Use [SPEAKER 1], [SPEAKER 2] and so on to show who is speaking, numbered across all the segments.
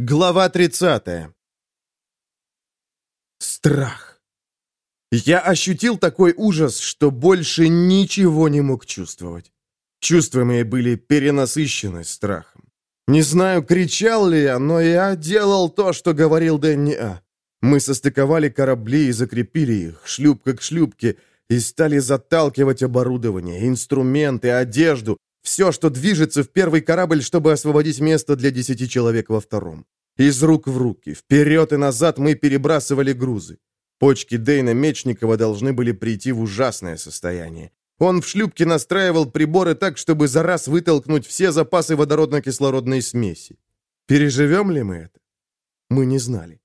[SPEAKER 1] Глава 30. Страх. Я ощутил такой ужас, что больше ничего не мог чувствовать. Чувства мои были перенасыщены страхом. Не знаю, кричал ли я, но я делал то, что говорил Дэнни А. Мы состыковали корабли и закрепили их, шлюпка к шлюпке, и стали заталкивать оборудование, инструменты, одежду, все, что движется в первый корабль, чтобы освободить место для десяти человек во втором. Из рук в руки, вперед и назад мы перебрасывали грузы. Почки Дейна Мечникова должны были прийти в ужасное состояние. Он в шлюпке настраивал приборы так, чтобы за раз вытолкнуть все запасы водородно-кислородной смеси. Переживем ли мы это? Мы не знали.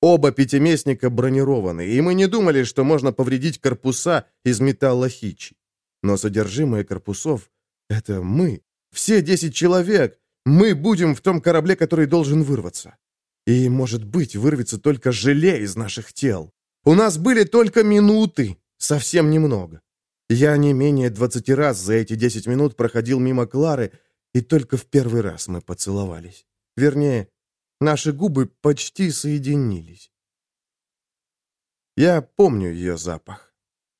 [SPEAKER 1] Оба пятиместника бронированы, и мы не думали, что можно повредить корпуса из металла хичи. Но содержимое корпусов это мы. Все десять человек. Мы будем в том корабле, который должен вырваться. И, может быть, вырвется только желе из наших тел. У нас были только минуты, совсем немного. Я не менее двадцати раз за эти десять минут проходил мимо Клары, и только в первый раз мы поцеловались. Вернее, наши губы почти соединились. Я помню ее запах.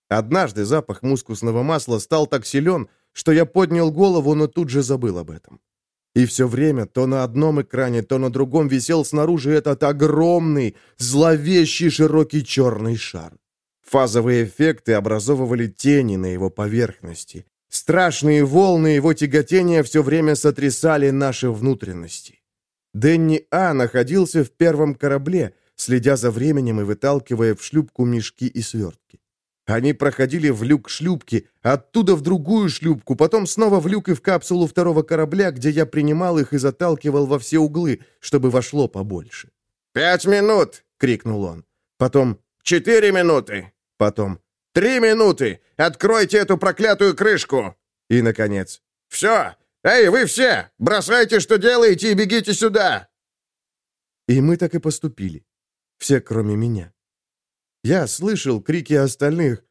[SPEAKER 1] Однажды запах мускусного масла стал так силен, что я поднял голову, но тут же забыл об этом. И все время то на одном экране, то на другом висел снаружи этот огромный, зловещий широкий черный шар. Фазовые эффекты образовывали тени на его поверхности. Страшные волны его тяготения все время сотрясали наши внутренности. Дэнни А. находился в первом корабле, следя за временем и выталкивая в шлюпку мешки и свертки. Они проходили в люк шлюпки, оттуда в другую шлюпку, потом снова в люк и в капсулу второго корабля, где я принимал их и заталкивал во все углы, чтобы вошло побольше.
[SPEAKER 2] «Пять минут!» — крикнул он.
[SPEAKER 1] Потом
[SPEAKER 2] «Четыре минуты!»
[SPEAKER 1] Потом
[SPEAKER 2] «Три минуты! Откройте эту проклятую крышку!»
[SPEAKER 1] И, наконец,
[SPEAKER 2] «Все! Эй, вы все! Бросайте, что делаете, и бегите сюда!»
[SPEAKER 1] И мы так и поступили. Все, кроме меня. Я слышал крики остальных.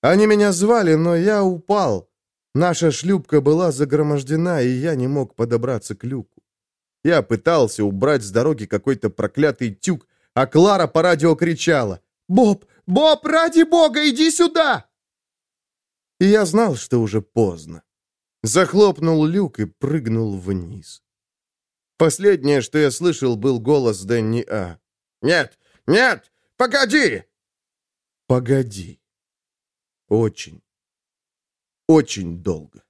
[SPEAKER 1] Они меня звали, но я упал. Наша шлюпка была загромождена, и я не мог подобраться к люку. Я пытался убрать с дороги какой-то проклятый тюк, а Клара по радио кричала «Боб! Боб, ради бога, иди сюда!» И я знал, что уже поздно. Захлопнул люк и прыгнул вниз. Последнее, что я слышал, был голос Дэнни А.
[SPEAKER 2] «Нет, нет, погоди!
[SPEAKER 1] Погоди. Очень, очень долго.